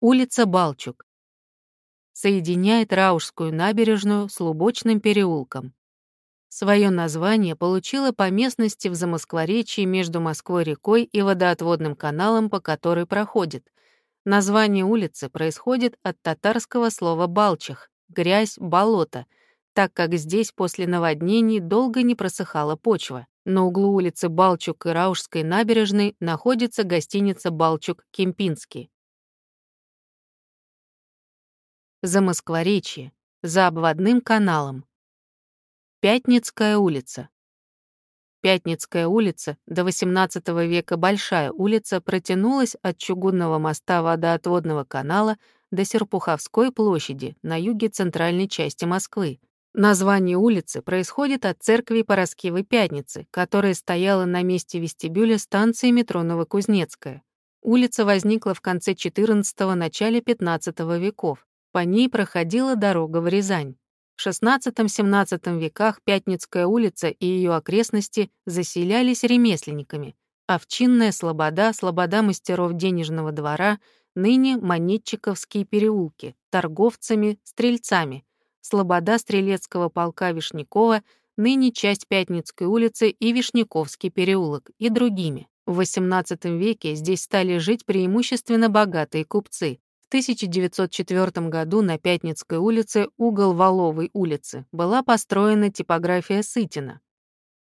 Улица Балчук. Соединяет Раушскую набережную с Лубочным переулком. Свое название получила по местности в Замоскворечье между Москвой-рекой и водоотводным каналом, по которой проходит. Название улицы происходит от татарского слова «балчих» — грязь, болото, так как здесь после наводнений долго не просыхала почва. На углу улицы Балчук и Раушской набережной находится гостиница «Балчук-Кемпинский». За Москворечье, за обводным каналом. Пятницкая улица. Пятницкая улица, до XVIII века Большая улица, протянулась от чугунного моста водоотводного канала до Серпуховской площади на юге центральной части Москвы. Название улицы происходит от церкви Пороскивой Пятницы, которая стояла на месте вестибюля станции метро Новокузнецкая. Улица возникла в конце XIV – начале XV веков. По ней проходила дорога в Рязань. В XVI-XVII веках Пятницкая улица и ее окрестности заселялись ремесленниками. Овчинная слобода, слобода мастеров денежного двора, ныне Монетчиковские переулки, торговцами, стрельцами, слобода стрелецкого полка Вишнякова, ныне часть Пятницкой улицы и Вишняковский переулок и другими. В XVIII веке здесь стали жить преимущественно богатые купцы, в 1904 году на Пятницкой улице, угол Воловой улицы, была построена типография Сытина.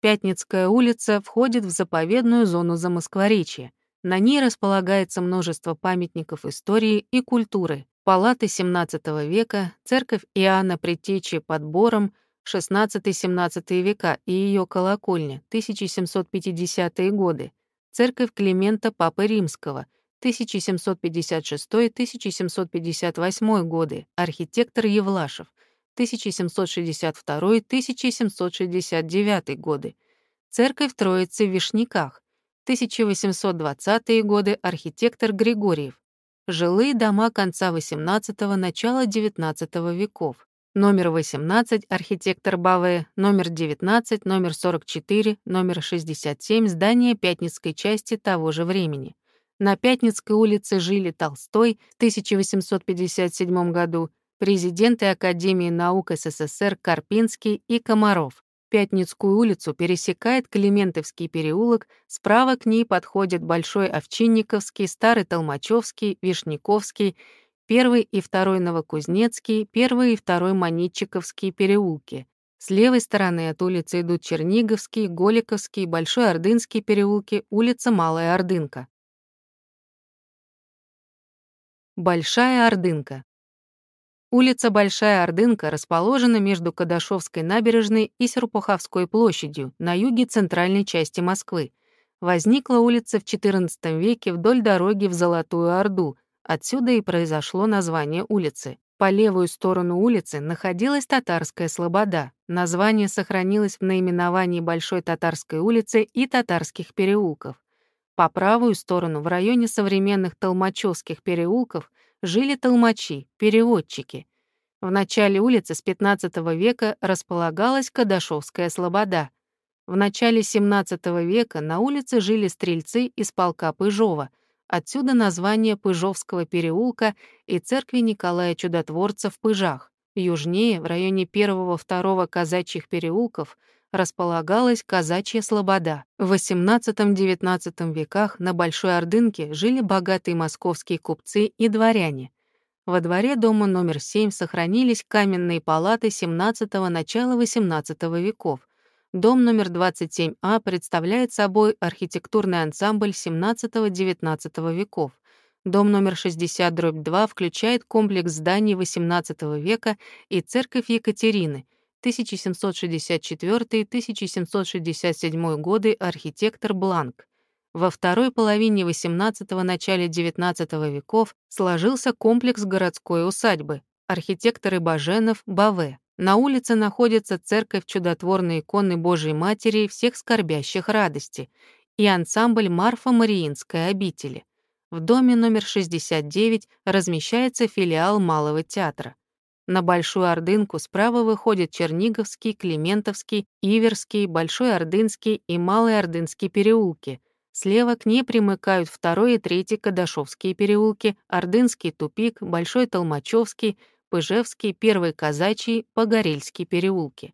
Пятницкая улица входит в заповедную зону Замоскворечья. На ней располагается множество памятников истории и культуры, палаты XVII века, церковь Иоанна Предтечи под Бором, 16-17 века и ее колокольня, 1750-е годы, церковь Климента Папы Римского — 1756-1758 годы, архитектор Евлашев, 1762-1769 годы, церковь Троицы в Вишняках, 1820-е годы, архитектор Григорьев, жилые дома конца XVIII – начала XIX веков, номер 18, архитектор Баве, номер 19, номер 44, номер 67, здание Пятницкой части того же времени. На Пятницкой улице жили Толстой в 1857 году, президенты Академии наук СССР Карпинский и Комаров. Пятницкую улицу пересекает Климентовский переулок, справа к ней подходят Большой Овчинниковский, Старый Толмачевский, Вишняковский, Первый и Второй Новокузнецкий, Первый и Второй Манитчиковские переулки. С левой стороны от улицы идут Черниговский, Голиковский, Большой Ордынский переулки, улица Малая Ордынка. Большая Ордынка. Улица Большая Ордынка расположена между Кадашовской набережной и Серпуховской площадью на юге центральной части Москвы. Возникла улица в XIV веке вдоль дороги в Золотую Орду, отсюда и произошло название улицы. По левую сторону улицы находилась Татарская Слобода. Название сохранилось в наименовании Большой Татарской улицы и Татарских переулков. По правую сторону, в районе современных Толмачевских переулков, жили толмачи, переводчики. В начале улицы с XV века располагалась Кадашовская слобода. В начале XVII века на улице жили стрельцы из полка Пыжова, отсюда название Пыжовского переулка и церкви Николая Чудотворца в Пыжах. Южнее, в районе первого-второго казачьих переулков, располагалась казачья слобода. В XVIII-XIX веках на Большой Ордынке жили богатые московские купцы и дворяне. Во дворе дома номер 7 сохранились каменные палаты XVII – начала XVIII веков. Дом номер 27А представляет собой архитектурный ансамбль XVII-XIX веков. Дом номер 60-2 включает комплекс зданий XVIII века и церковь Екатерины — 1764-1767 годы архитектор Бланк. Во второй половине XVIII – начале XIX веков сложился комплекс городской усадьбы. Архитекторы Баженов, Баве. На улице находится церковь чудотворной иконы Божией Матери всех скорбящих радости и ансамбль Марфа-Мариинской обители. В доме номер 69 размещается филиал Малого театра. На Большую Ордынку справа выходят Черниговский, Климентовский, Иверский, Большой Ордынский и Малый Ордынский переулки. Слева к ней примыкают второй и третий Кадашовские переулки, Ордынский тупик, Большой Толмачевский, Пыжевский, Первый Казачий, Погорельский переулки.